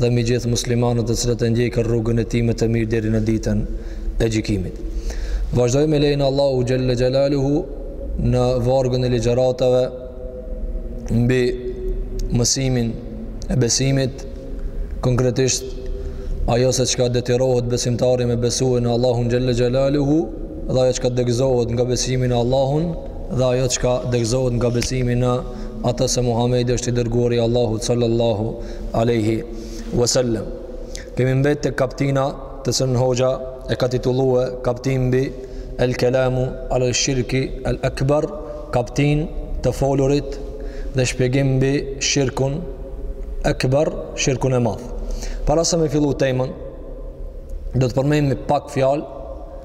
dhe mbi gjithë muslimanët të cilët e ndjekin rrugën e tij me të mirë deri në ditën e gjykimit. Vazhdojmë me lejen e Allahut xhel-le xhelaluhu në vargun e ligjeratave mbi mësimin e besimit, konkretisht ajo se çka detyrohet besimtari me besue në Allahun xhel-le xhelaluhu dhe ajo çka degëzohet nga besimi në Allahun dhe ajo çka degëzohet nga besimi në atë se Muhammedi është i dërguari i Allahut sallallahu alejhi wasallam kemi mbet te kaptina të cilën hoxha e ka titullue kaptin mbi el kelamu ala shirki el ekbar kaptin të folurit dhe shpjegim mbi shirkun ekbar shirkun e madh para se me fillu temën do të përmenim pak fjalë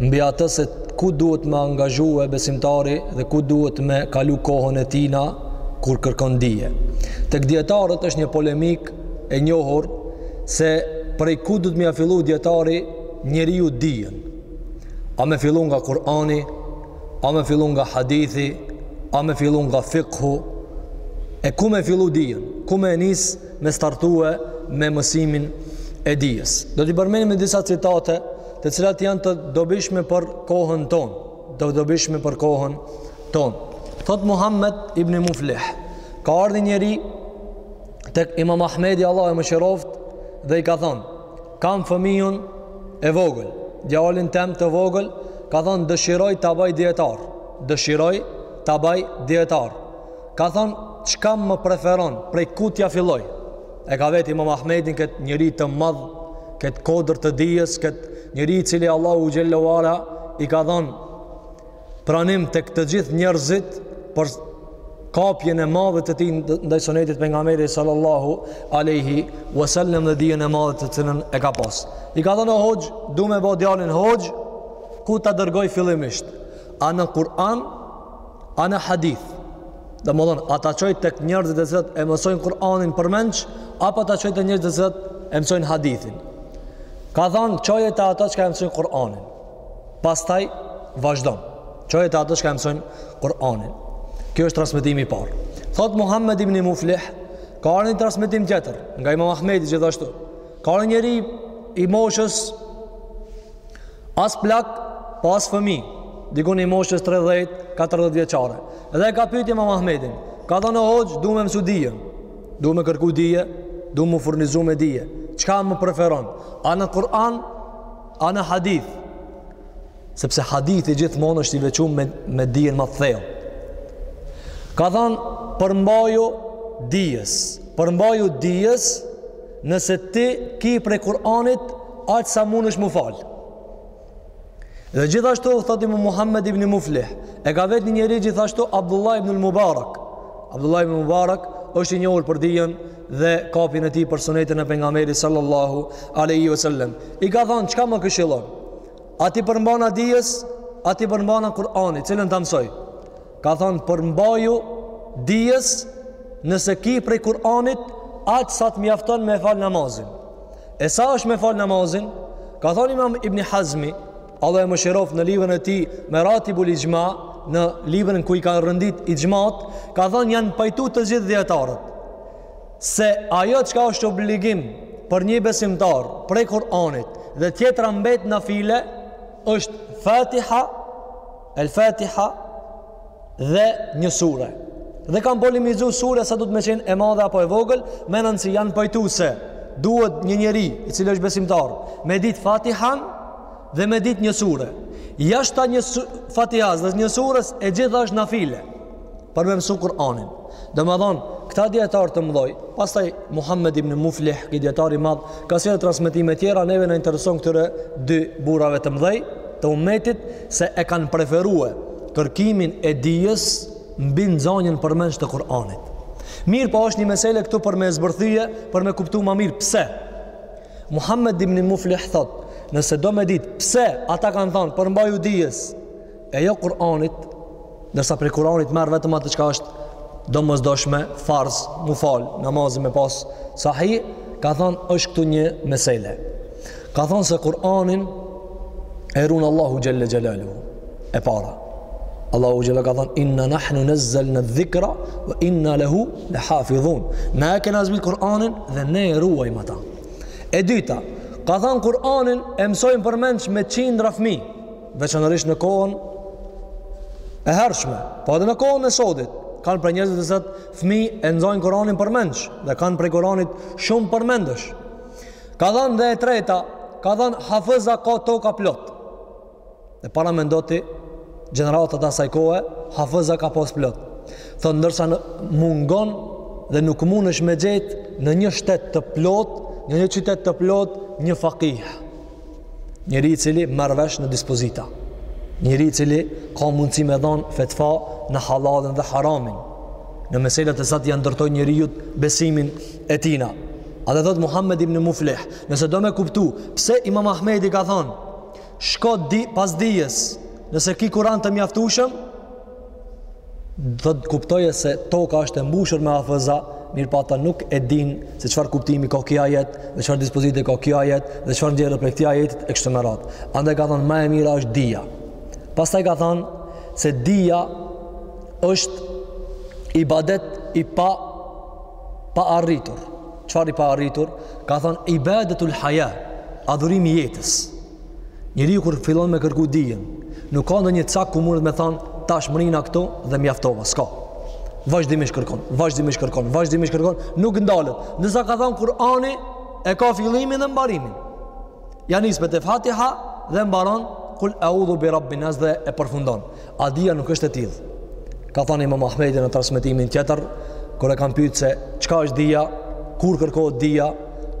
mbi atë se ku duhet me angazhue besimtari dhe ku duhet me kalu kohën e tina kur kërkon dije. Tek dijetarët është një polemikë e njohur se prej ku duhet me ia fillu dijetari njeriu dijen. A me fillu nga Kurani, a me fillu nga hadithi, a me fillu nga fikhu, e ku me fillu dijen, ku me e nis me startue me mësimin e dijes. Do t'i përmenim disa citate të cilat janë të dobishme për kohën tonë. Të dobishme për kohën tonë. Thot Muhammed ibn Muflih, ka ardhë një njeri tek imam Ahmedi Allahu e mëshiroftë dhe i ka thonë, kam fëmijun e vogël, djalin tem të vogël, ka thonë dëshiroj ta baj dijetar, dëshiroj ta baj dijetar. Ka thonë, çka më preferon, prej ku t'ia filloj? E ka vet Imam Ahmedin këtë njeri të madh, këtë kodër të dijes, këtë njeri i cili Allahu xhel-le ue ala i ka dhënë pranim tek të gjithë njerëzit për kapjen e madhe të tij ndaj sunetit pejgamberit sallallahu alaihi wasallam dhe dijen e madhe të cilën e ka pas. I ka thonë o hoxh, du me bo djalin hoxh, ku ta dërgoj fillimisht? A në Kur'an A në hadith, domethënë, a ta çoj tek njerëzit të cilët e mësojnë Kur'anin përmendsh, apo ta çoj te njerëzit të cilët e mësojnë hadithin. Ka thonë, çoje te ata çka e mësojnë Kur'anin. Pastaj, vazhdon. Çoje te ata çka e mësojnë Kur'anin. Ky është transmetimi i parë. Thotë Muhammed ibn Muflih, ka ardh një transmetim tjetër, nga imam Ahmedi gjithashtu. Ka ardh një njeri i moshës As plak, po as fëmi, dikun i moshës 30-40 vjeçare. Edhe e ka pyt imam Ahmedin, ka thonë o hoxhë, du me mësu dije, du me kërku dije, du m'u furnizu me dije. Çka më preferon? A në Kur'an, a në hadith? Sepse hadithi gjithmonë është i veçum me, me dijen ma të thellë. Ka thonë, përmbaju dijes, përmbaju dijes, Nëse ti ki prej Kur'anit, aq sa mundesh m'u fal. Dhe gjithashtu thotë Imam Muhammed ibn Muflih, e ka vet një njeri gjithashtu Abdullah ibn Mubarak. Abdullah ibn Mubarak është i njohur për dijen dhe kapjen e tij për sunetën e pejgamberit sallallahu alaihi wasallam. I ka thënë, "Çka më këshillon? A t'i përmbahna dijes, a t'i përmbahna Kur'anit, cilën ta mësoj?" Ka thënë përmbaju dijes nëse ki prej Kur'anit aq sa të mjafton me fal namazin. E sa është me fal namazin? Ka thënë Imam Ibn Hazmi, Allahu e mëshiroftë në librin e tij Meratibul Ixhma, në librin ku i ka rendit ixhmatë, ka thënë janë pajtu të gjithë dijetarët se ajo çka është obligim për një besimtar prej Kur'anit dhe tjetra mbet nafile është Fatiha El Fatiha dhe një sure. Dhe kanë polemizu sure sa duhet me qenë e madhe apo e vogël, me rëndësi janë pajtu se duhet një njeri i cili është besimtar me ditë Fatihan dhe me ditë një sure. Jashta një Fatihas dhe një sures e gjitha është nafile. për me mësu Kur'anin. Domethonë, këta dijetarë të mdhoj, pastaj Muhammed ibn Muflih, ky dijetar i madh, ka sjellë edhe transmetime tjera, neve na intereson këtyre dy burrave të mdhoj, të umetit, se e kanë preferue kërkimin e dijes mbi nxonjen përmendsh të Kur'anit. Mirëpo është një mesele këtu për me zbërthye, për me kuptu ma mirë, pse? Muhammed ibn Muflih thot, nëse do me ditë, pse ata kanë thonë, përmbaju dijes, e jo Kur'anit, ndërsa prej Kur'anit merr vetëm atë çka është domosdoshme, farz, m'u fal, namazin me pas sahih, ka thon është këtu një mesele. Ka thon se Kur'anin e run Allahu xhelle xhelalu. E para. Allahu xhelle ka thon inna nahnu nazzalna dhikra wa inna lahu lahafizun. Na e kena zbrit Kur'anin dhe ne e ruajmë ata. E dyta, ka thon Kur'anin e mësojnë përmendsh me qindra fëmijë. veçanërisht në kohën e hershme, po edhe në kohën e sodit, kanë prej njerëzit të zëtë fmi e nxojnë Kur'anin përmendsh, dhe kanë prej Kur'anit shumë përmendësh. Ka thanë dhe e treta, ka thanë hafëza ka toka plot. Dhe paramendo ti, gjeneratat asaj kohe, hafëza ka pas plot. Thotë ndërsa na mungon dhe nuk mundesh me gjetë në një shtet të plot, në një qytet të plot, një fakih. njeri i cili merr vesh në dispozita njeri i cili ka mundësi me dhanë fetva në hallallin dhe haramin në meselet e sa t'ia ndërtojë njeriut besimin e tina edhe thotë Muhammed ibn Muflih nëse do me kuptu pse imam Ahmedi ka thanë shko pas dijes nëse ki Kur'an të mjaftueshëm do të kuptoje se toka është e mbushur me hafëza, mirëpo ata nuk e dinë se çfarë kuptimi ka ky ajet, dhe çfarë dispozite ka ky ajet, dhe çfarë nxjerr prej këtij ajeti, e kështu me radhë. Andaj ka thanë, ma e mira është dija. Pastaj ka thanë, se dija është ibadet i pa, paarritur. Çfarë i paarritur? Ka thanë, ibadetul haja, adhurimi i jetës. Njeriu kur fillon me kërku dijen, nuk ka ndonjë cak ku mundet me thanë tash mbrrina këtu dhe mjaftova, s'ka. Vazhdimisht kërkon, vazhdimisht kërkon, vazhdimisht kërkon, nuk ndalet. Ndërsa ka thënë Kur'ani e ka fillimin dhe mbarimin. Ja nis me te Fatiha dhe mbaron kul a'udhu bi rabbin nas dhe e përfundon. A dija nuk është e tillë. Ka thënë Imam Ahmedi në transmetimin tjetër, kur e kanë pyetur se çka është dija, kur kërkohet dija,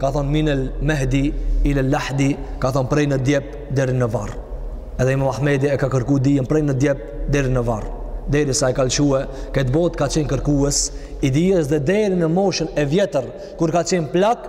ka thënë minel mehdi ilel lahdi, ka thënë prej në djep deri në varr. Edhe Imam Ahmedi e ka kërkuar dijen prej në djep deri në varr. Derisa e ka lëshue këtë botë ka qenë kërkues i dijes dhe deri në moshën e vjetër kur ka qenë plak,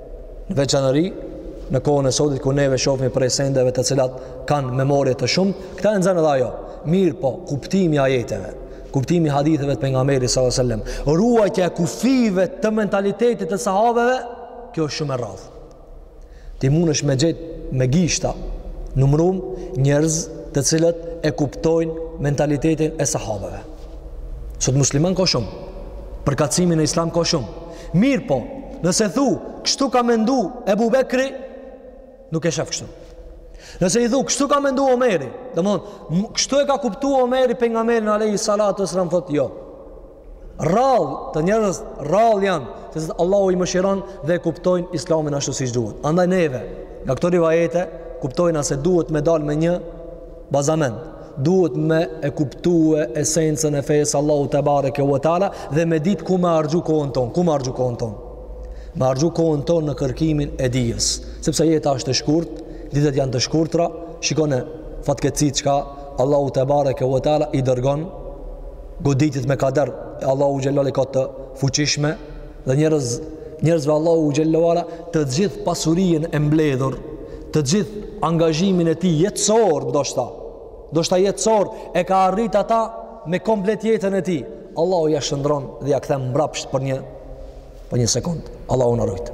Në veçanëri, në kohën e sotit kur neve shohmi prej sendeve të cilat kanë memorje të shumë, këta e nxën edhe ajo. Mirëpo, kuptimi i ajeteve, kuptimi i haditheve të pejgamberit s.a.s. Ruajtja e kufijve të mentalitetit të sahabeve, kjo është shumë e rrallë. Ti mundesh me gjet me gishta, numrum njerëz të cilët e kuptojnë mentalitetin e sahabeve. Sot muslimanë ka shumë, përkatësimi në islam ka shumë, Mirëpo, nëse thu, kështu ka mendu Ebu Bekri, nuk e shef kështu. Nëse i thu, kështu ka mendu Omeri, domethënë, kështu e ka kuptu Omeri pejgamberin alejhis salatu ues selam, thotë, jo. Rrallë, te njerëz, rrallë janë, se se Allahu i mëshiron dhe e kuptojnë islamin ashtu siç duhet. Andaj neve, nga këto rivajete, kuptojmë se duhet me dalë me një bazament. duhet me e kuptue esencën e fesë s'Allahut tebareke ue teala dhe me ditë ku me harxhu kohën tonë, ku me harxhu kohën tonë. Me harxhu kohën tonë në kërkimin e dijes, sepse jeta është e shkurt, ditët janë të shkurtra, shikoni fatkeqësitë çka Allahu tebareke ue teala i dërgon, goditjet me kader, Allahu xhelle ue ala i ka të fuqishme, Dhe njerëz, njerëzve Allahu xhelle ve ala të gjithë pasurinë e mbledhur, të gjithë angazhimin e tij jetësor, ndoshta, ndoshta jetësor e ka arrit ata me komplet jetën e tij. Allahu ia shndërron dhe ia kthen mbrapsht për një, për një sekund. Allahu na rujt.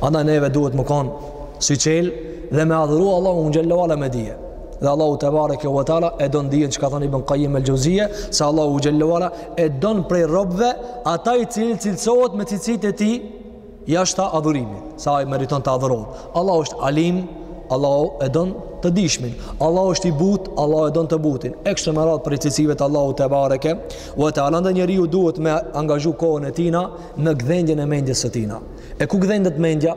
Andaj neve duhet me konë syçelë dhe me adhuru Allahun xhelle ve ala me dije dhe Allahu tebareke ve teala e don dijen çka thon Ibn Kajim el-Xhevzije se Allahu xhelle ve ala e don prej robëve ata i cili cilësohet me cilësitë e tij jashta adhurimit se ai meriton të adhurohet Allahu është alim Allahu e don të dishmin Allahu është i butë Allahu e don të butin e kështu me radhë prej cilësive të Allahut tebareke ve teala andaj njeriu duhet me angazhu kohën e tina në gdhendjen e mendjes së tina e ku gdhendet mendja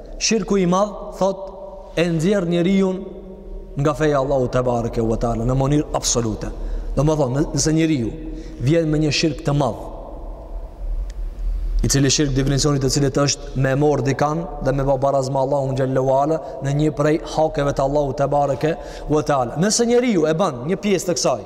Shirku i madh thot e nxjerr njeriun nga feja e Allahut tebareke u teala në mënyrë absolute. Domethënë, nëse njeriu vjen me një shirk të madh, i cili shirk definicioni i të cilit është me mor dikan dhe me ba baraz me Allahun xhelle ve ala në një prej hakeve të Allahut tebareke u teala. Nëse njeriu e bën një pjesë të kësaj,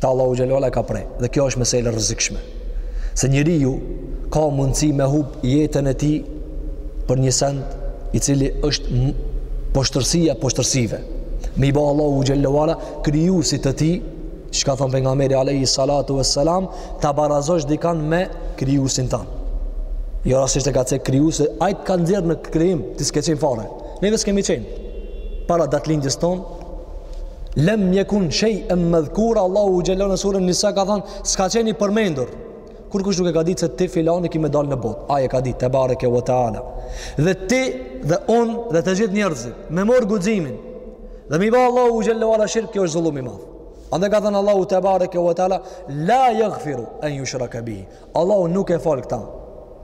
Ta Allahu xhelle ve ala e ka pre. Dhe kjo është mesele e rrezikshme. Se njeriu ka mundësi me hub jetën e tij për një send i cili është poshtërsia e poshtërsive. Me i ba Allahut xhelle ve ala krijuesit të tij, çka ka thonë pejgamberi alejhi salatu ve selam, ta barazosh dikan me krijuesin tan. Jo rastësisht e ka cek krijuesin, ai të ka nxjerr në këtë krijim, ti s'ke qenë fare. Neve s'kemi qenë. Para datëlindjes tonë, lem jekun shejen medhkura Allahu xhelle ve ala në suren Insan ka thonë s'ka qenë i përmendur kurkush nuk e ka ditë se ti filani ki me dalë në botë ai e ka ditë tebareke ve teala dhe ti dhe unë dhe të gjithë njerëzit me morë guximin dhe m'i ba Allahut xhelle ve ala shirk kjo është zullum i madh Andaj ka thënë Allahu tebareke ve teala la yaghfiru an yushraka bihi. Allahu nuk e fal këta.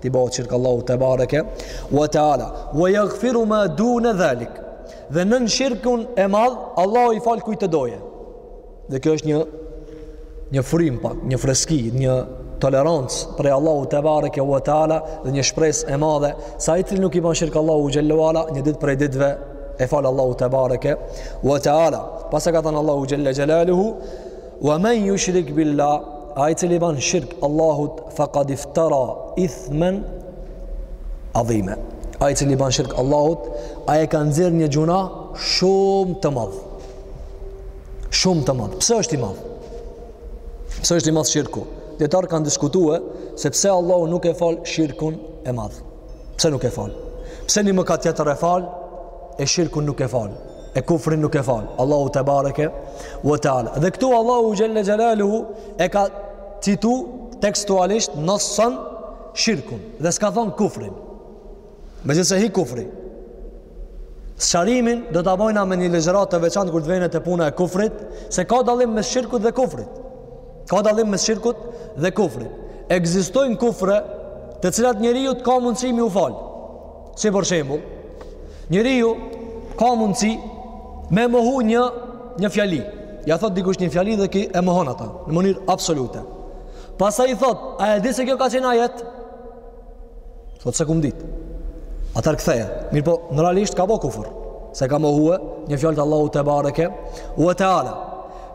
T'i bëhet shirk Allahut tebareke wa taala. Wa yaghfiru ma duna dhalik. Dhe nën shirkun e madh Allahu i fal kujt të doje. Dhe kjo është një një frymë pak, një freski, një tolerancë prej Allahut tebareke wa taala dhe një shpresë e madhe se ai i cili nuk i bën shirk Allahut xhelle ve ala një ditë prej ditëve e fal Allahu tebareke wa taala. Pastaj ka thënë Allahu xhelle xhelaluhu Wa men yushrik billah, ai i cili i ban shirk Allahut faqad iftara ithman adhima. Ai i cili i ban shirk Allahut, ai e ka nxjerr një gjynah shumë të madh. Shumë të madh. Pse është i madh? Pse është i madh shirku? Dijetarët kanë diskutuar se pse Allahu nuk e fal shirkun e madh. Pse nuk e fal? Pse një mëkat tjetër e fal? e shirkun nuk e fal e kufrin nuk e fal Allahu tebareke ue teala dhe këtu Allahu xhelle xhelaluhu e ka citu tekstualisht nassan shirkun dhe s'ka thonë kufrin megjithëse hi kufri sqarimin do ta bojna me një ligjëratë të veçantë kur të vjen te puna e kufrit se ka dallim mes shirkut dhe kufrit ka dallim mes shirkut dhe kufrit ekzistojnë kufre të cilat njeriut ka mundësi m'iu falë Si për shembull, njeriu ka mundësi me mohu një një fjali. Ia thot dikush një fjali dhe ki e mohon ata në mënyrë absolute. Pastaj i thot, a e di se kjo ka qenë ajet? Thot s'e kum dit. Atëherë kthehet. Mirëpo, në realisht ka bo kufër. Se ka mohue një fjalë të Allahut tebareke ue teala.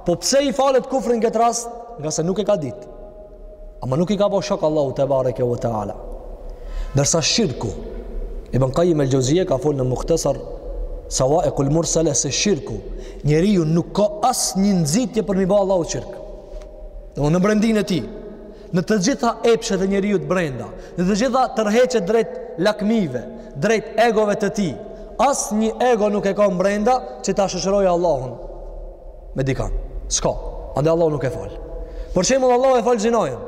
Po pse i falet kufri n'këtë rast? Ngase nuk e ka ditë. Ama nuk i ka bo shok Allahut tebareke ue teala. Ndërsa shirku, Ibn Kajim el Xheuzije ka folë në Muhtesar Savaik ul Mursele se shirku, njeriu nuk ka asnjë nxitje për m'i ba Allahut shirk. Në në brendinë e tij, në të gjitha epshet e njeriut brenda, në të gjitha tërheqjet drejt lakmive, drejt egove të tij. Asnjë ego nuk e ka brenda që ta shoqërojë Allahun. me dikan. S'ka. Andaj Allahu nuk e falë. Për shembull Allahu e falë zinajën,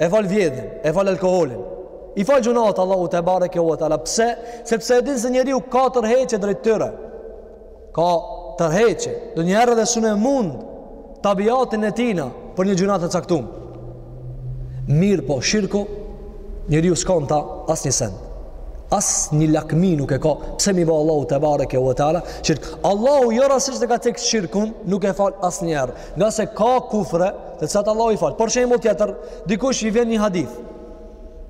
e falë vjedhjen, e falë alkoholin. I falë gjunat Allahu tebareke ue teala. Pse? Sepse e din se njeriu ka tërheqje drejt tyre. Ka tërheqje. Ndonjëherë edhe s'un e mund tabiatin e tina për një gjunah të caktum. Mirëpo, shirku, njeriu s'ka n'ta asnjë send. Asnjë lakmi nuk e ka, pse m'i bo Allahut tebareke ue teala, shirk. Allahu jo rastësisht e ka cekë shirkun, nuk e falë asnjëherë. Ngase ka kufre, të cilat Allahu i falë. Por shembull tjetër, dikush i vjen një hadith.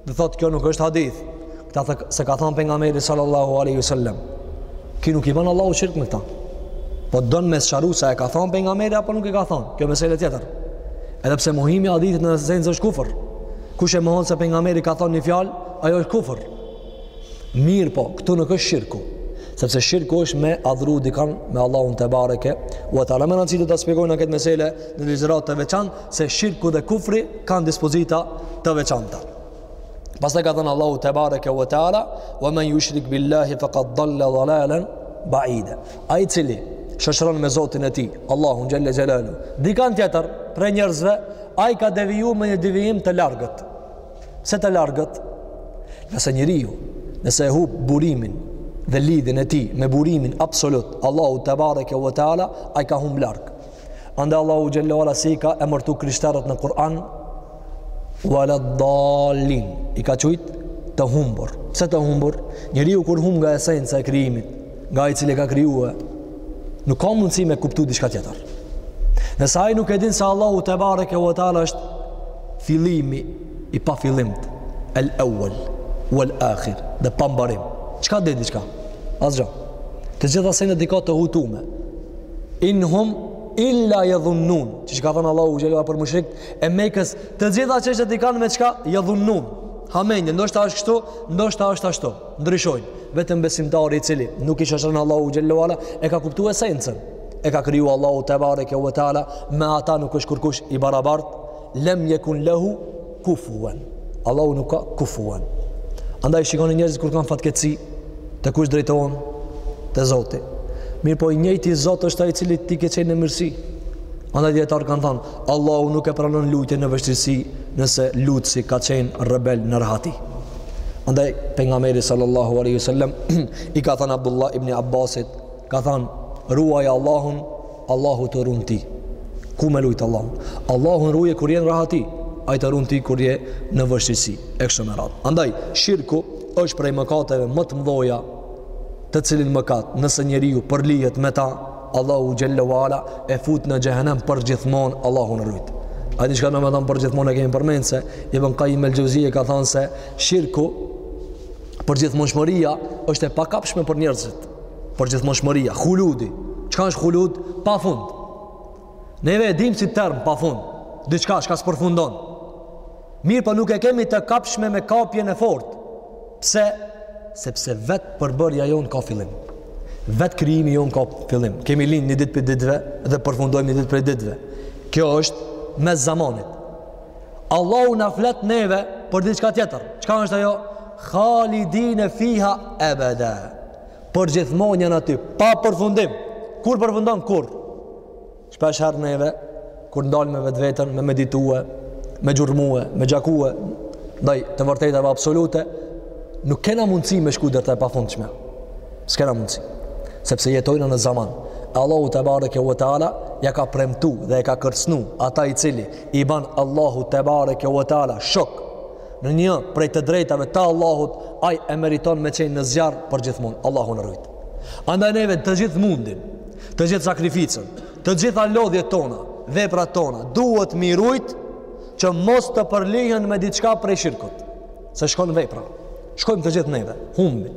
Dhe thot kjo nuk është hadith. Këta thotë, s'e ka thënë pejgamberi sallallahu alaihi wasallam. Ki nuk i bën Allahut shirk me këta. Po don me sqaru se e ka thënë pejgamberi apo nuk e ka thënë. Kjo mesele tjetër. Edhe pse mohimi i hadithit në esencë është kufër. Kush e mohon se pejgamberi ka thënë një fjalë, ajo është kufër. Mirëpo, këtu nuk është shirku. Sepse shirku është me adhuru dikan me Allahun tebareke wa ta'ala më në cilë do ta shpjegojna këtë mesele në ligjëratë të veçantë, se shirku dhe kufri kanë dispozita të veçanta. Pastaj ka thënë Allahu tebareke ue teala, wa men jushrik billahi fakad dalle dalalen baida. Ai i cili shoqëron me Zotin e tij, Allahun xhelle xhelaluhu, dikan tjetër prej njerëzve, ai ka deviju me një devijim të largët. Se të largët, nëse njeriu, nëse e hup burimin dhe lidhjen e tij me burimin absolut, Allahun tebareke ue teala, ai ka humb larg. Andaj Allahu xhelle ue ala si i ka emërtu krishtarët në Kur'an, ue led-dalin, i ka qujt të humbur. Pse të humbur? Njeriu kur humb nga esenca e krijimit, nga ai i cili e ka krijue, nuk ka mundësi me kuptu diçka tjetër. Nëse ai nuk e din se Allahu tebareke ue teala është fillimi i pafillimt, el ewel, uel akhir, dhe pa mbarim. Çka di, çka? Asgjo. Të gjitha senet i ka të hutume. in hum illa yadhunnun që ka thënë Allahu xhelle ue ala për mushrikët e Mekës të gjitha çështjet i kanë me çka yadhunnun hamendje ndoshta është kështu ndoshta është ashtu ndryshojnë vetëm besimtari i cili nuk i shoqëron Allahu xhelle ue ala e ka kuptu esencën e ka kriju Allahu tebareke ue teala me ata nuk është kurkush i barabart Lem yekun lahu kufuwan. Allahu nuk ka kufuwan. Andaj shikoni njerëzit kur kanë fatkeqësi, te kush drejtohen te Zoti. Mirëpo i njëjti Zot është ai i cili ti ke qenë në mirësi. Andaj dijetarët kanë thënë, Allahu nuk e pranon lutjen në vështirësi, nëse lutësi ka qenë rebel në rahati. Andaj pejgamberi sallallahu alaihi wasallam i ka thënë Abdullah ibn Abbasit, ka thënë, "Ruaj Allahun Allahu të run ti. Ku me rujt Allahun? Allahun ruje kur je në rahati, ai të run ti kur je në vështirësi. E kështu me radhë. Andaj, shirku është prej mëkateve më të mdhoja të cilin mëkat nëse njeriu përlyhet me ta, Allahu xhelle ue ala e fut në xhehenem përgjithmonë Allahu na rujtë. A di çka domethonë përgjithmonë e kemi përmend se, Ibn Kajim el Xhevzije ka thonë se, shirku përgjithmonshmëria është e pakapshme për njerëzit. Përgjithmonshmëria, khuludi. Çka është khulud? Pa fund. Neve e dimë si term, pa fund. Diçka çka s'përfundon. Mirëpo nuk e kemi të kapshme me kapjen e fortë. Pse? Sepse vetë përbërja jonë ka fillim. Vetë krijimi jonë ka fillim. Kemi lind një ditë prej ditëve dhe përfundojmë një ditë prej ditëve. Kjo është mes zamanit. Allahu na flet neve për diçka tjetër. Çka është ajo? Khalidine fiha ebede. Përgjithmonë janë aty, pa përfundim. Kur përfundon? Kurrë. Shpesh herë neve, kur ndalem me vetveten, me meditue, me gjurmue, me gjakue, ndaj të vërtetave absolute, nuk kena mundësi me shku deri te e pafundshme. S'kena mundësi. Sepse jetojmë në zaman. Allahu tebareke ue teala, ia ka premtu dhe e ka kërcnu ata i cili i ban Allahut tebareke ue teala shok Në një prej të drejtave të Allahut, ai e meriton me qenë në zjarr përgjithmonë. Allahu na rujt. Andaj neve të gjithë mundin, të gjithë sakrificën, të gjitha lodhjet tona, veprat tona, duhet m'i rujt që mos të përlyhen me diçka prej shirkut. Se shkon vepra. Shkojmë të gjithë neve, humbim.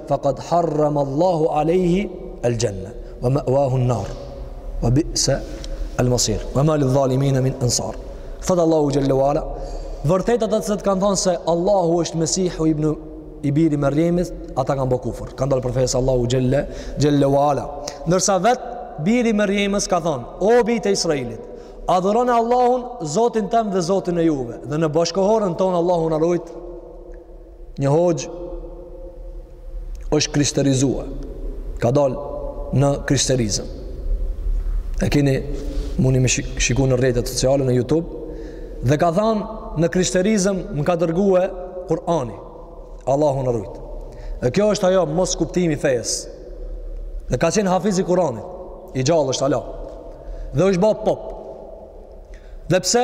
faqad harram Allahu alayhi al-janna wa ma'wahu an-nar wa bi'sa al-masir wa ma lidh-dhalimin min ansar thotë Allahu jalla wa ala vërtet ata që kanë thënë se Allahu është Mesihu ibn i biri Merjemit ata kanë bërë kufër kanë dalë prej fesë Allahu jalla jalla wa ala ndërsa vet biri Merjemës ka thënë o bijtë e Israilit adhurone Allahun Zotin tëm dhe Zotin e juve dhe në bashkohorën tonë Allahu na rujt Një hoxhë është krishterizue. Ka dal në krishterizëm. E keni mundi me shiku në rrjetet sociale në YouTube dhe ka thanë në krishterizëm më ka dërgue Kur'ani. Allahu na rujt. E kjo është ajo moskuptimi i fejes. Dhe ka qenë hafiz i Kur'anit. I gjallë është hala. Dhe është ba pop. Dhe pse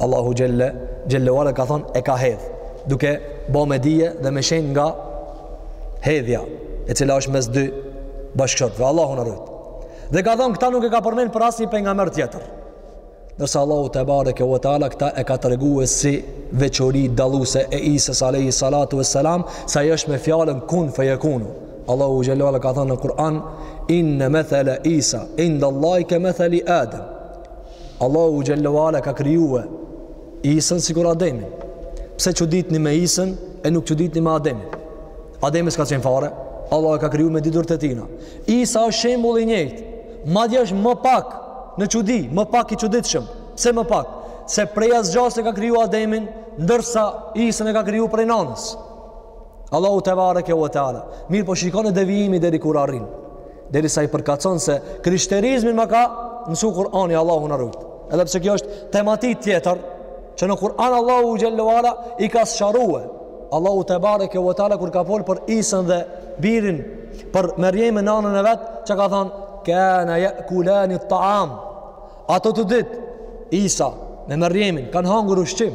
Allahu xhelle, xhelle ve ala ka thonë e ka hedh, duke bo me dije dhe me shenj nga hedhja, e cila është mes dy bashkëshortve, Allahu na rujt. Dhe ka thonë këta nuk e ka përmend për asnjë pejgamber tjetër. Ndërsa Allahu tebareke ve teala, këta e ka tregue si veçori dalluse e Isës alejhi salatu ves-selam, se ai është me fjalën kun fe jekunu. Allahu xhelle ve ala ka thonë në Kur'an, inne methele Isa, indallahi kemetheli Adem. Allahu xhelle ve ala e ka krijue Isën sikur Ademin. Pse çuditni me Isën e nuk çuditni me Ademin? Ademi s'ka qenë fare, Allahu e ka kriju me dy durt e tina. Isa është shembull i njëjtë. Madje është më pak në çudi, më pak i çuditshëm. Pse më pak? Se prej asgjas e ka kriju Ademin, ndërsa Isën e ka kriju prej nanës. Allahu tebareke ve teala. Mirëpo shikone devijimi deri ku arrin. Derisa i përkatson se krishterizmin më ka mësu Kur'ani Allahu na rujt. Edhe pse kjo është tematikë tjetër, që në Kur'an Allahu xhelle ve ala i ka sqarue. Allahu tebareke ve teala kur ka folë për Isën dhe birin për Merjemen nanën e vet çka ka thonë kana jakulani et-taam ata të dytë Isa me Merjemen kanë hangur ushqim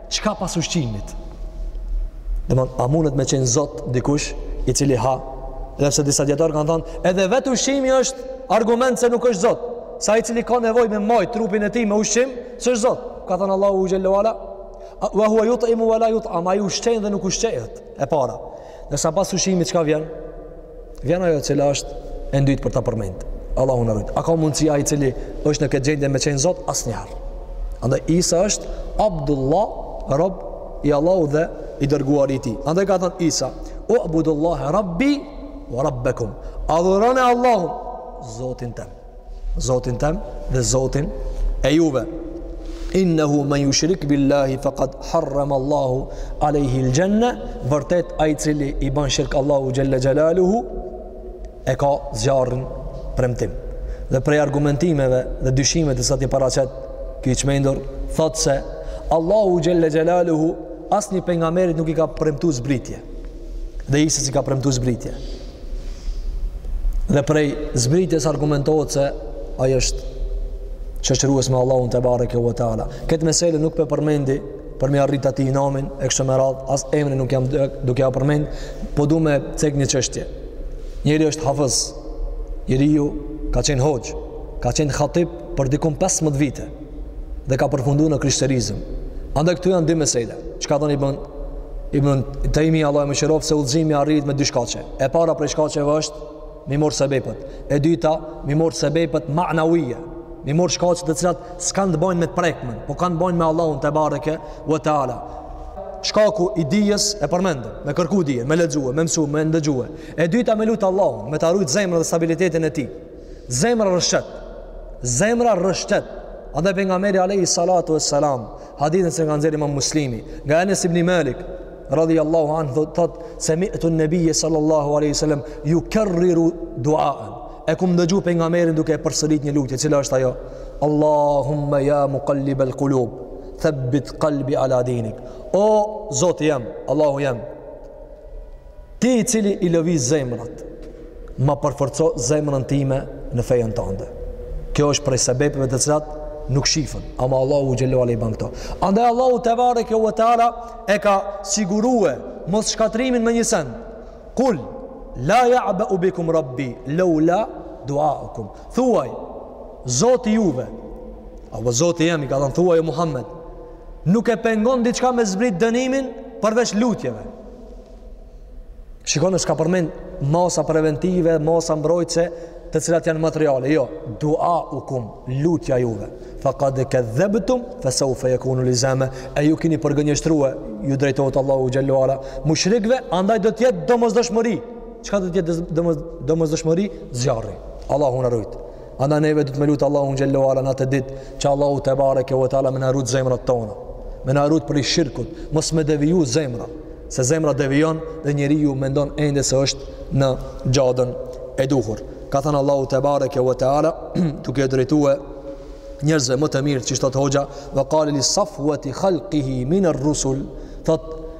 Çka pas ushqimit? Domethon, a mundet me qenë zot dikush i cili ha? Dhe pse disa dijetarë kanë thonë, edhe vetë ushqimi është argument se nuk është zot. Se ai i cili ka nevojë me majt trupin e tij me ushqim, s'është zot. Ka thonë Allahu xhelle ve ala, wa huwa jut'imu wa la jut'am, ai ushqen dhe nuk ushqehet e para. Ndërsa pas ushqimit çka vjen? Vjen ajo e cila është e ndytë për ta përmend. Allahu na rujt. A ka mundësi ai i cili është në këtë gjendje me qenë zot? Asnjëherë. Andaj Isa është Abdullah, rob i Allahut dhe i dërguar i tij. Andaj ka thënë Isa, u'budullahe rabbi ve rabbekum. Adhurone Allahun, zotin tem. Zotin tem dhe Zotin e juv. Innehu men jushrik billahi faqad harrem Allahu alejhil gjenne, vërtet ai i cili i ban shirk Allahu gjelle gjelaluhu, e ka zjarrin premtim. Dhe prej argumentimeve dhe dyshimet e sa ti paraqet ky i çmendur, thot se Allahu gjelle gjelaluhu asnjë pejgamberit nuk i ka premtu zbritje. dhe Isës i ka premtu zbritje. Dhe prej zbritjes argumentohet se ai është shoqërues me Allahun tebareke ve teala. Këtë mesele nuk po përmendi për me ia rritë atij namin e kështu me radhë, as emrin nuk jam duke ia përmend, po du me cek një çështje. Njeri është hafiz, njeriu ka qenë hoxhë, ka qenë hatib për dikun 15 vite. dhe ka përfundu në krishterizëm. Andaj këtu janë dy mesele. Çka thon Ibn? Ibn Tejmije na e mëshiroftë se udhëzimi arrihet me dy shkaqe. E para prej shkaqeve është m'i marr sebepet. E dyta, m'i marr sebepet ma'nawiyya. M'i marr shkaqet të cilat s'kan të bëjnë me prekmen, po kanë të bëjnë me Allahun tebareke ve teala. Shkaku i dijes e përmendëm, me kërku dije, me lexue, me mësu, me ndëgjue. E dyta me lut Allahun, me ta rujt zemrën dhe stabilitetin e tij. Zemra rrëshqet. Zemra rrëshqet. Andaj pejgamberi alejhi salatu ve selam, hadithin se na e nxjerr imam Muslimi, nga Enes ibn Malik, radijallahu anhu thot, semi'tu nebijje sallallahu aleyhi ve sellem jukerriru duaën. E kum dëgju pejgamberin duke e përsërit një lutje, cila është ajo? Allahumme ja mukallib el kulub, thebbit kalbi ala dinik. O, Zoti jem, Allahu jem, Ti i cili i lëviz zemrat, ma përforco zemrën time në fejën tande. Kjo është prej sebepeve të cilat nuk shifen, ama Allahu gjelle ve ala i ban këto. Andaj Allahu tebareke ve teala e ka sigurue mos shkatrimin me një send. Kul, ma ja'beu bikum rabbi, laula duaukum. Thuaj, zoti juve, apo zoti jem, i ka thënë thuaj o Muhammed, nuk e pengon diçka me zbrit dënimin përveç lutjeve. Shikon s'ka përmend masa preventive, masa mbrojtëse, të cilat janë materiale. Jo, duaukum, lutja juve. Fekad kedhebtum, fe seufe jekunu lizame, e ju kini përgënjeshtrue, ju drejtohet Allahu gjelle ve ala mushrikve, andaj do t'jetë domosdoshmëri. Çka do t'jetë domosdoshmëri? Zjarri. Allahu na rujt. Andaj neve duhet me lut Allahun xhelle ve ala natë e ditë që Allahu te bareke ve teala me na rujt zemrat tona, me na rujt prej shirkut, mos me deviju zemra, se zemra devijon dhe njeriu mendon ende se është në xhaden e duhur. Ka thënë Allahu tebareke ve teala duke ju drejtue njerëzve më të mirë siç thot hoxha, "Wa qala li safwati khalqihi min ar-rusul", thot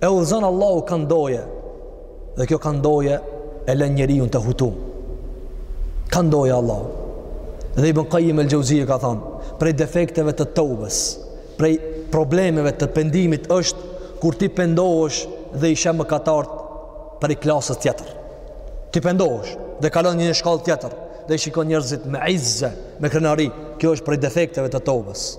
e udhëzon Allahu kë dojë dhe kjo kë dojë e lën njeriun të hutum kë dojë Allahu dhe Ibn Qayyim el-Jauziy ka thanë prej defekteve të tobës prej problemeve të pendimit është kur ti pendohesh dhe i sheh mëkatarët prej klasës tjetër ti pendohesh dhe kalon në shkallë tjetër dhe i shikon njerëzit me izze me krenari kjo është prej defekteve të tobës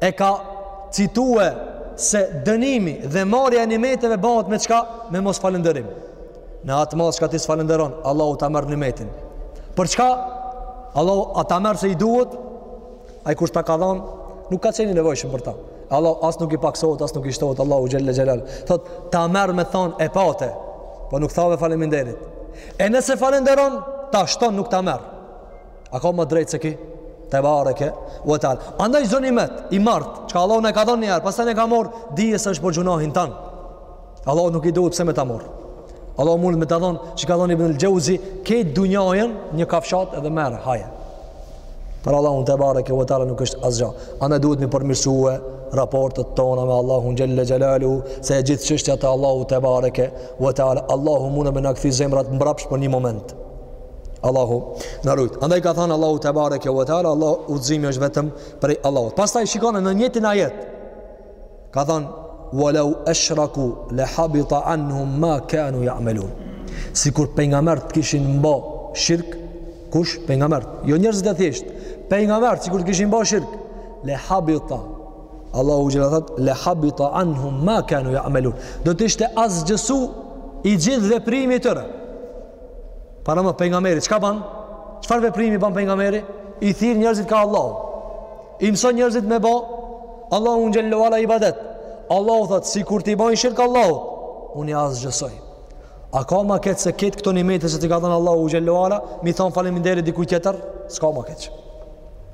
E ka citue se dënimi dhe marrja e nimeteve bahet me çka? Me mos falënderim. Në atë masë çka ti s'falënderon, Allahu ta merr nimetin. Për çka? Allahu a ta merr se i duhet, ai kur ta ka dhanë, nuk ka qenë i nevojshëm për ta. Allahut as nuk i paksohet, as nuk i shtohet, Allahut xhelle xhelal. Thot, ta merr me thanë e pate, po nuk thave faleminderit. E nëse falënderon, ta shton nuk ta merr. A ka më të drejtë se ky? Tebareke ve teala. Andaj çdo nimet, nimet, çka Allahu na ka dhënë një herë, pastaj na e ka marr, dije se është për gjynahin tan. Allahut nuk i duhet pse me ta marr. Allahu mund me ta dhon, ç'ka thon Ibn al-Jauzi, këtë dunjanë një kafshat edhe merr, haje. Për Allahun tebareke ve teala nuk është asgjë. Andaj duhet me përmirësue raportet tona me Allahun xhelle xhelalu se e gjithë çështja te Allahu tebareke ve teala. Allahu mund me na kthy zemrat mbrapsht për një moment. Allahu na rujt. Andaj ka thanë Allahu tebareke ve teala, Allahu udhëzimi është vetëm prej Allahut. Pastaj shikoni në njëjtin ajet. Ka thanë walau ashraku la habita anhum ma kanu ya'malun. Sikur pejgambert t'kishin ba shirk, kush pejgambert? Jo njerëzit e thjesht. Pejgambert sikur t'kishin ba shirk, la habita Allahu xhelle thot la habita anhum ma kanu ya'malun. Do të ishte asgjësu i gjithë veprimi i tyre. Paramendo pejgamberi, çka ban? Çfarë veprimi ban pejgamberi? I thirr njerëzit ka Allahu. I mëson njerëzit me bë Allahun xhalla wa ala ibadet. Allahu thot sikur t'i bën shirk Allahut, unë ja asgjësoj. A ka më keq se këtë këto nimete që t'i ka dhënë Allahu xhalla wa ala, m'i thon faleminderit dikujt tjetër? S'ka më keq.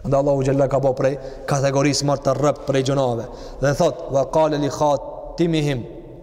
Andaj Allahu xhalla e ka bë prej kategorisë më të rrept prej gjynahve. Dhe thot wa qala li khatimihim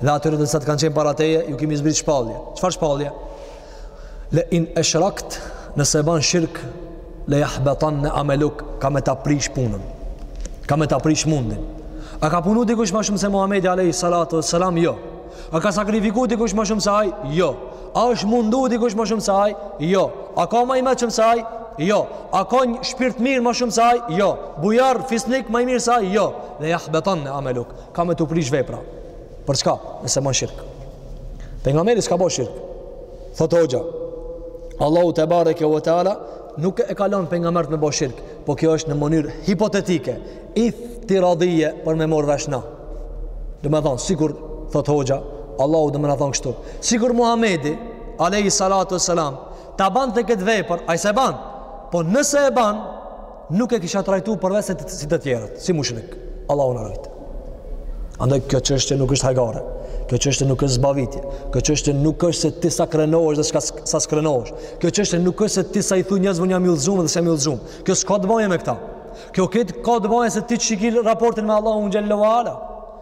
Dhe atyre të cilët kanë qenë para teje, ju kemi zbrit shpallje. Çfarë shpallje? Le in eshrakt, nëse ban shirk, le yahbatanna amaluk, ka me ta prish punën. Ka me ta prish mundin. A ka punu dikush ma shumë se Muhamedi alayhi salatu wassalam? Jo. A ka sakrifiku dikush ma shumë se ai? Jo. A është mundu dikush ma shumë se ai? Jo. A ka ma i mëshirshëm se ai? Jo. A ka shpirtmirë ma shumë se ai? Jo. Bujar fisnik ma i mirë se ai? Jo. Le yahbatanna amaluk, Ka me t'u prish vepra. Për çka? Nëse ban shirk. Pejgamberi s'ka bo shirk. Thot hoxha, Allahu tebareke ve teala nuk e ka lon pejgambert me bo shirk, po kjo është në mënyrë hipotetike, iftiradie për me marr vesh na. Domethon sikur thot hoxha, Allahu do me na thon kështu. Sikur Muhamedi alayhi salatu wassalam ta bante këtë vepër, ai s'e ban. Po nëse e ban, Nuk e kisha trajtu përveç se si të tjerët, si mushrik. Allahu na rujt. Andaj kjo çështje nuk është hajgare. Kjo çështje nuk është zbavitje. Kjo çështje nuk është se ti sa krenohesh dhe çka, sa s'krenohesh. Kjo çështje nuk është se ti sa i thu njerëzve jam i udhëzum dhe s'jam i udhëzum. Kjo s'ka të baje me këta. Kjo këtë ka të baje se ti qysh e ki raportin me Allahun xhelle ve ala.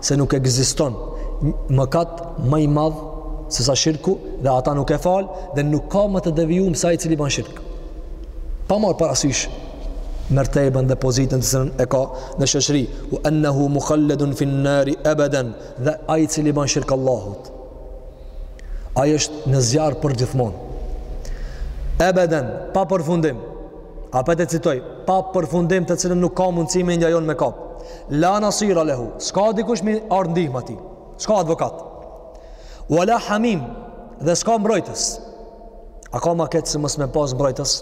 se nuk ekziston mëkat ma i madh se sa shirku dhe ata nuk e fal dhe nuk ka më të devijum se ai i cili ban shirk. Pa marr parasysh mertebën dhe pozitën që e ka në shoqëri, wa annahu mukhalladun fi an-nar abadan, dhe ai i cili ban shirk Allahut. Ai është në zjarr përgjithmonë. Abadan, pa përfundim. Apet e citoj, pa përfundim të cilën nuk ka mundësi mendja jonë me kap. La nasira lehu, s'ka dikush me i ardh n'ndihmë atij, s'ka advokat. Wa la hamim, dhe s'ka mbrojtës. A ka ma keq se mos me pas mbrojtës?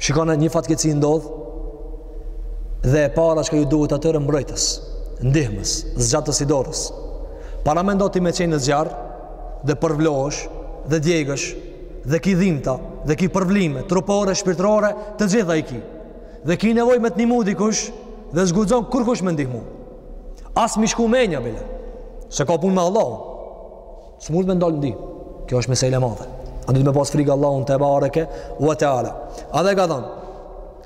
Shikoni një fatkeqësi ndodh, dhe e para çka ju duhet atyre mbrojtës, ndihmës, zgjatës i dorës. Paramendo ti me qenë në zjarr, dhe përvlohesh, dhe djegesh, dhe ki dhimta dhe ki përvlime trupore, shpirtërore, të gjitha i ki. Dhe ki nevojë me të nimu dikush dhe s'guxon kurkush me ndihmu. As mi shku menja, bile. Se ka punë me Allahun. S'mund me dal n'ndihmë. Kjo është mesele e madhe. A duhet me pas frikë Allahun tebareke ve teala. Edhe ka thonë,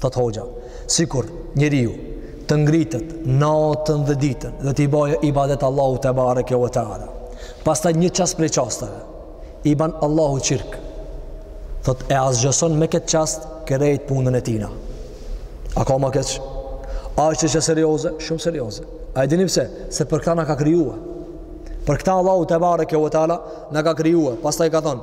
thot hoxha, sikur njeriu të ngritet natën dhe ditën dhe t'i baje ibadet Allahut tebareke ve teala. Pastaj një çast prej çastave, i ban Allahut shirk, thot e asgjëson me këtë çast krejt punën e tina. A ka ma keq? A është kjo serioze? Shumë serioze. A e dini pse? Se për këta na ka krijua. Për këta Allahu tebareke ve teala na ka krijua. Pastaj ka thonë,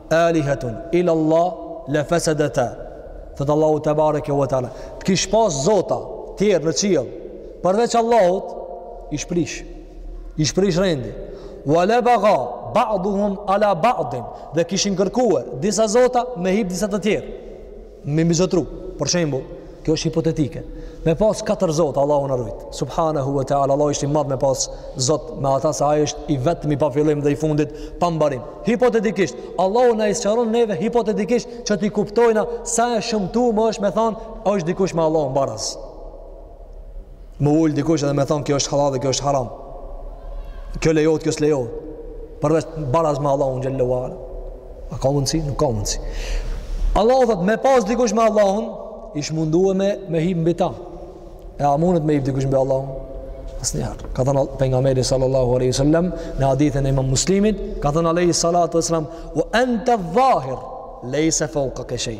Alihatun illa Allah la fasadata. Thot Allahu tebareke ve teala. Të kish pas zota të tjerë në qiell, përveç Allahut, ish prish. Ish prish rendi. Wa la baga ba'dhum ala ba'd. Dhe kishin kërkuar disa zota me hip disa të tjerë. Me mbizotëru, për shembull, kjo është hipotetike. Me pas katër zota, Allahu na rujt. Subhanahu wa taala, Allahu është i madh me pas zot me ata se ai është i vetmi pa fillim dhe i fundit, pa mbarim. Hipotetikisht, Allahu na e sqaron neve hipotetikisht që t'i kuptojna sa e shëmtume është me than, është dikush me Allahun baraz. Me u ul dikush edhe me thon kjo është halal dhe kjo është haram. Kjo lejohet, kjo s'lejohet. Përveç baraz me Allahun xhallahu ala. A ka mundsi? Nuk ka mundsi. Allahu thot me pas dikush me Allahun, ish mundu me më hip mbi ta. E a mundet me hip dikush mbi Allahun? Asnjëherë. Ka thënë pejgamberi sallallahu alaihi wasallam në hadithin e Imam Muslimit, ka thënë alaihi salatu wasallam, "Wa anta adh-dhahir, laysa fawqaka shay."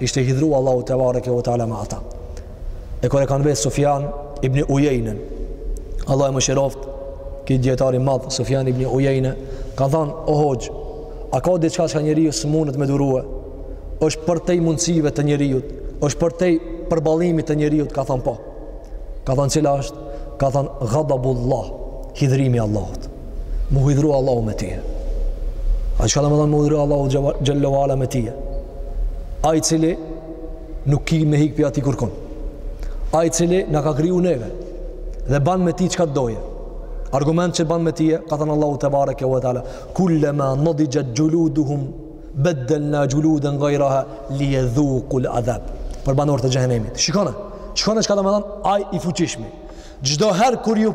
Ishte hidhru Allahu te bareke ve teala me ata. E kur e kanë vet Sufjan ibn Ujejnen, Allahu e mëshiroft, ki dijetar i madh Sufjan ibn Ujejne, kan thanë, o hoxhë, a ka diçka çka njeriu s'mundet me durue? është përtej mundësive të njeriut, është përtej përballimit të njeriut, ka thanë po. Kan thanë cila është? Ka thanë ghadabullah, hidhrimi i Allahut. Mu hidhru Allahu me tije. A çka do me thonë mu hidhru Allahu xhallahu ala me tije? Ai cili nuk ki me hik pi atij kurkun. Ai cili na ka kriju neve dhe ban me ti çka të doje. Argument që ban me tije, ka thënë Allahu te bareke ve teala, kullama nadijat juluduhum Beddelna juluden ghayraha liyadhuqul adhab. Për banorët e xhehenemit. Shikone, shikone çka do me thonë ai i fuqishmi. Çdo herë kur ju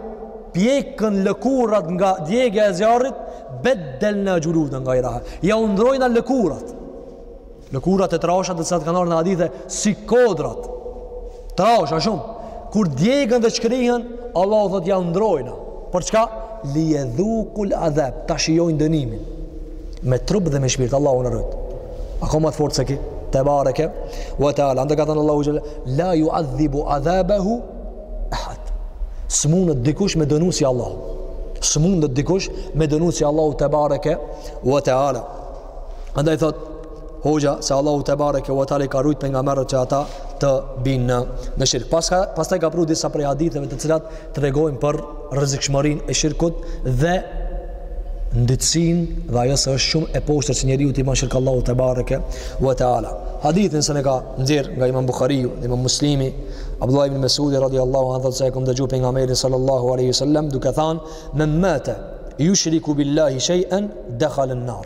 pjekën lëkurat nga djegja e zjarrit, beddelna juluden ghayraha. Jau ndrojna lëkurat. Lëkurat e trasha të cilat kanë ardhur në hadithe si kodrat. T'trasha shumë. Kur djegën dhe shkrihen, Allahu thot jau ndrojna. Për çka? Li jedhukul adhab, ta shijojnë dënimin. Me trup dhe me shpirt, Allahu na rujt. A ka ma të fortë se ki? Te bareke, wa te ala. Andaj ka thënë Allahu xhele, la juadhibu adhabehu ahad. S'mundet dikush me dënu si Allahu. S'mundet dikush me dënu si Allahu te bareke, wa te ala. Andaj thotë, hoxha se Allahu te bareke ue teala i ka rujt pejgamerët që ata të binë në, në shirk. Pasta, pastaj ka pru disa prej haditheve të cilat tregojnë për rrezikshmërin e shirkut dhe ndytsinë dhe ajo se është shumë e poshtër që njeriu t'i ban shirk Allahut te bareke ue teala. Hadithin që e kan nxjerr nga imam Bukhariu, imam Muslimi, Abdullah ibn Mesudi radiallahu anhu se e kom dëgju pejgamerin sallallahu aleyhi sallam duke than men mate jushriku billahi shejen dekhalen nar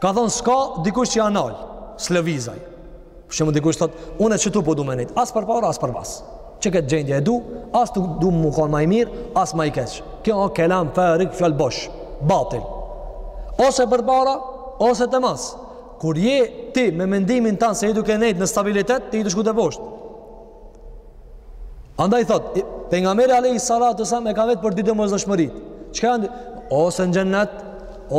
Ka thonë s'ka dikush që u nal, s'lëviz ai. Për shembull dikush thotë, unë e çëtu po du me nejt, as përpara, as përmas. Çëket gjendje e du, as s'du me kon ma i mirë, as ma i keq. Kjo o kelam, farik, fjalë bosh, batil. Ose përpara, ose te mas. Kur je ti me mendimin tand se je duke nejt në stabilitet, ti je tu shku teposhtë. Andaj thot, pejgamberi alayhi salatu wasallam e ka vet për dy domosdoshmëritë. Çka janë ose në xhennet,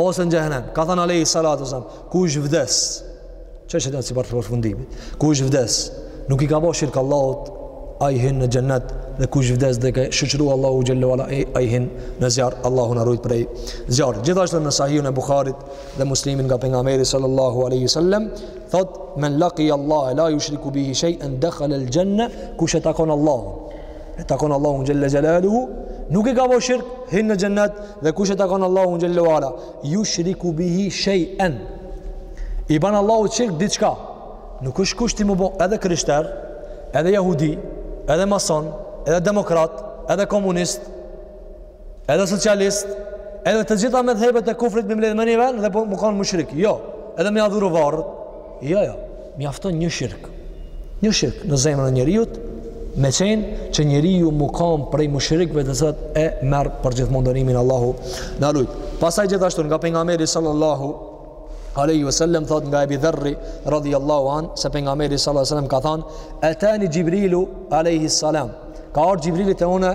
ose në xhenem. Ka thënë alayhi salatu wasallam, kush vdes? Çështja është sipas përfundimit. Kush vdes? Nuk i ka bërë shirk Allahut, ai hyn në xhennet dhe kush vdes dhe ka shoqëruar Allahu xhelle ve ala ai hyn në zjarr. Allahu na rujt prej zjarrit. Gjithashtu në Sahihun e Buharit dhe Muslimit nga pejgamberi sallallahu alaihi wasallam thot men laki Allahe la jushriku bihi shej'en dekhalel xhenne kush e takon Allahun e takon Allahun xhelle xhelaluhu nuk i ka bo shirk hin në xhennet dhe kush e takon Allahun xhelle ve ala jushriku bihi shej'en i ban Allahut shirk diqka nuk është kushti m'u bo edhe krishter edhe jahudi edhe mason edhe demokrat edhe komunist Edhe socialist, edhe të gjitha medhebet e kufrit me i mbledh më një vend e m'u kanë mushrik. Jo, edhe me adhuru varret. Jo, jo, mjafton një shirk. Një shirk në zemrën e njeriut, me qenë që njeriu m'u kanë prej mushrikve të cilët e merr përgjithmonë dënimin Allahu na rujt. Pastaj gjithashtu nga pejgamberi sallallahu aleyhi ve sellem thot nga ebi dherri radhiallahu an se pejgamberi sallallahu aleyhi ve sellem ka than etani Xhibrilu aleyhi salam ka ardh Xhibrili te unë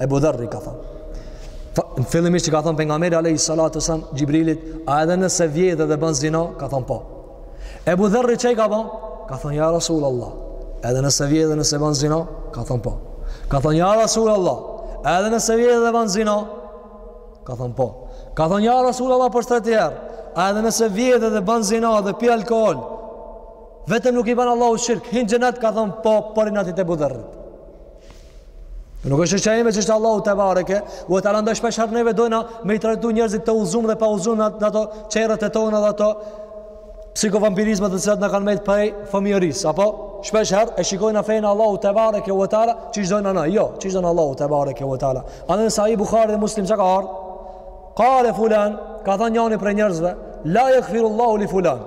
Ebu Dherri ka thënë. Në fillim që ka thënë pejgamberi alejhi salatu selam Xhibrilit A edhe nëse vjedhe dhe bën zina Ka thënë po Ebu Dherri çka i ka thënë Ka thënë ja Rasul Allah Edhe nëse vjedh e nëse bën zina Ka thënë po Ka thënë ja Rasul Allah Edhe nëse vjedh dhe bën zina Ka thënë po Ka thënë ja Rasul Allah për së treti herë A edhe nëse vjedh dhe bën zina dhe pi alkool Vetëm nuk i bën Allahut shirk Hin në xhenet ka thënë po Për inati të Ebu Dherrit Nuk është çështja ime, çështje e Allahut tebareke ue teala andaj shpeshherë neve dojna me i trajtu njerëzit të udhëzum dhe pa udhëzum në ato çerrat e tona dhe ato psikovampirizmat të cilat na kanë mbet prej fëmijërisë, apo shpesh herë e shikojnë fenë e Allahut tebareke ue teala qysh dojna na, jo, qysh don Allahu tebareke ue teala. A në Sahih Buhari dhe Muslim çka ka ardh? Qale fulan, ka thënë njëri prej njerëzve, la yaghfirullahu li fulan.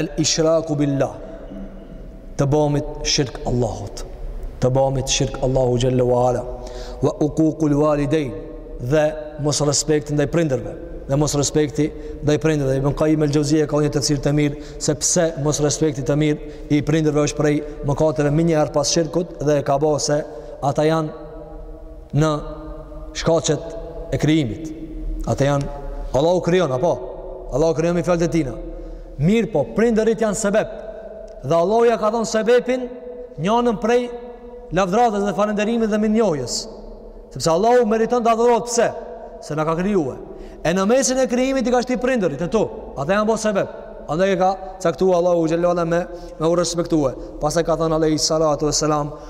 El ishraku billah të bëmit shirk Allahut të bëmit shirk Allahu xhelle wa ala wa uququl walidain dhe mosrespekti ndaj prindërve dhe mosrespekti ndaj prindërve ibn Qayyim el-Jauziye ka një tefsir të mirë se pse mosrespektimi i prindërve është prej mëkateve menjëherë pas shirkut dhe e ka bo se ata janë në shkaqet e krijimit. Ata janë Allahu krijon apo? Allahu krijon me fjalët e tina. Mirëpo, prindërit janë sebeb. Dhe Allahu ja ka dhënë sebebit njënën prej lavdatës dhe falënderimit dhe mirënjohjes. Sepse Allahu meriton të adhurohet pse? Se na ka krijuar. E në mesin e krijimit i ka shti prindërit e tu. Ata janë bërë sebeb. Andaj e ka caktuar Allahu xhelle ala me u respektue. Pastaj ka thënë alejhi salatu wassalam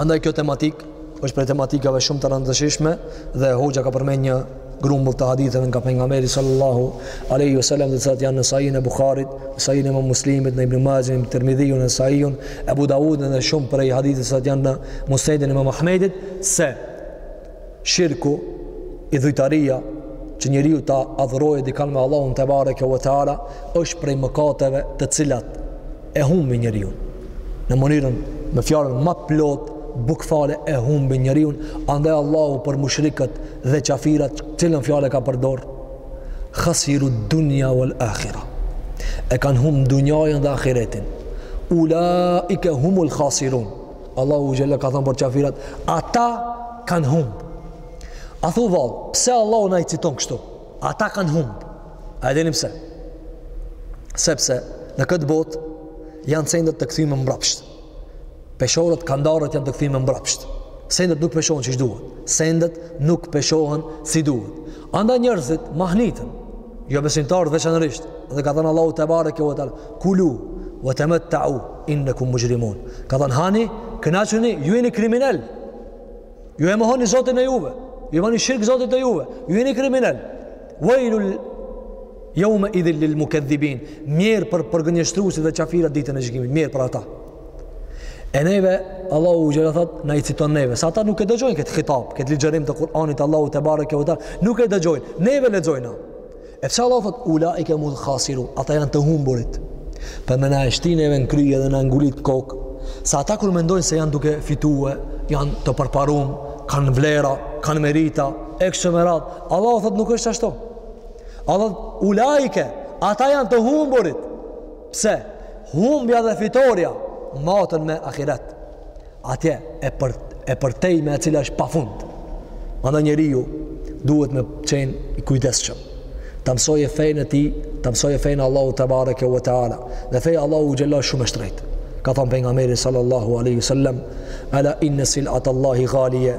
Andaj kjo tematik është prej tematikave shumë të rëndësishme dhe hoxha ka përmen një grumbull të haditheve nga pejgamberi sallallahu alaihi wasallam të cilat janë në Sahihun e Buharit, në Sahihun e Imam Muslimit, në Ibn Majah, në Tirmidhiun, në Sahihun, Ebu Daudin dhe shumë prej haditheve të cilat janë në Musnedin e Imam Ahmedit se shirku, idhujtaria, që njeriu ta adhurojë dikan me Allahun tebareke ve teala, është prej mëkateve të cilat e humbin njeriun. Në mënyrën, me fjalën ma plot bukvale e humbin njeriun, andaj Allahu për mushrikët dhe qafirat cilën fjalë e ka përdor? Khasiru dunya wal akhirah. E kanë humb dunjanë dhe ahiretin. Ulaika humul khasirun. Allahu xhelle ka thonë për qafirat, ata kanë humbë. A thu vallë, pse Allahu na i citon kështu? Ata kanë humbë. A e dini pse? Sepse në këtë botë janë sendet të kthyme mbrapsht. Peshoret, kandarët janë të kthyme mbrapsht. Sendet nuk peshohen qysh duhet. Sendet nuk peshohen si duhet. Andaj njerëzit mahniten, jobesimtarët veçanërisht, dhe ka thënë Allahu tebareke ve teala, kulu wa tamatta'u innakum mujrimun. Ka thënë hani, kënaquni, ju jeni kriminel. Ju e mohoni Zotin e juve. Ju bani shirk Zotit të juve. Ju jeni kriminel. Wailun yawma idhin lil mukadhdhibin. Mjer për përgënjeshtruesit dhe qafirat ditën e gjykimit. Mjer për ata. E neve, Allahu xhelle thot, na i citon neve. Se ata nuk e dëgjojnë këtë hitab, këtë ligjërim të Kur'anit, Allahut tebareke ve teala, nuk e dëgjojnë, neve lexojmë. E pse Allahu thot, ulaike humul khasirun, ata janë të humburit. Për me na e shti neve në krye edhe na e ngulit kokë, se ata kur mendojnë se janë duke fitue, janë të përparum, kanë vlera, kanë merita, e kështu me radhë, Allahu thot, nuk është ashtu. Allahu thot, ulaike, ata janë të humburit. Pse? Humbja dhe fitorja maten me ahiret. Atje e për e përtejme, e cila është pa fund. Andaj njeriu duhet me qenë i kujdesshëm. Ta mësoje fenë e tij, ta mësoje fenë e Allahut tebareke ve teala. Dhe feja Allahut xhelle është shumë e shtrejt. Ka thonë pejgamberi sallallahu aleyhi sallam, ala inne sil'ate Allahi ghalije,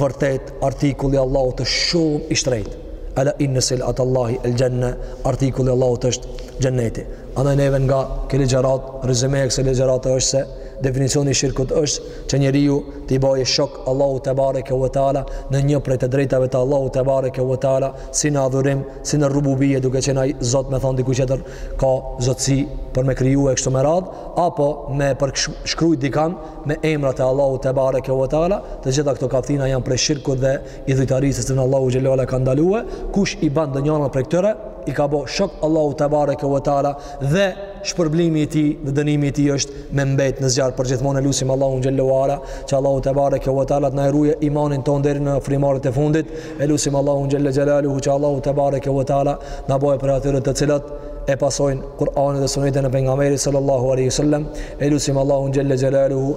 vërtet artikulli i Allahut është shumë i shtrejt. Ala inna sil'at Allahi al-janna, artikulli i Allahut është xheneti. Andaj neve nga kjo ligjërat, rezyme e kësaj ligjërate është se definicioni i shirkut është që njeriu t'i bëjë shok Allahut tebareke ve teala në një prej të drejtave të Allahut tebareke ve teala, si në adhurim, si në rububie, duke qenë ai Zot me thon dikush tjetër ka zotësi për me krijue kështu me radh, apo me përshkru dikan me emrat e Allahut tebareke ve teala, të gjitha këto kaptina janë prej shirkut dhe idhujtarisë se Allahu xhele ve ala ka ndalue, kush i ban ndonjëra prej këtyre, i ka bo shok Allahu tebareke ve teala dhe shpërblimi i tij dhe dënimi i tij është me mbet në zjarr përgjithmonë e lusim Allahun xhele ve ala, që Allahu tebareke ve teala të na e ruje imanin tonë deri në frymarrjet e fundit, e lusim Allahun xhele xhelaluhu që Allahu tebareke ve teala na bojë prej atyre të cilët e pasojnë Kur'anin dhe Sunetin e pejgamberit sallallahu alaihi wasallam, e lusim Allahun xhele xhelaluhu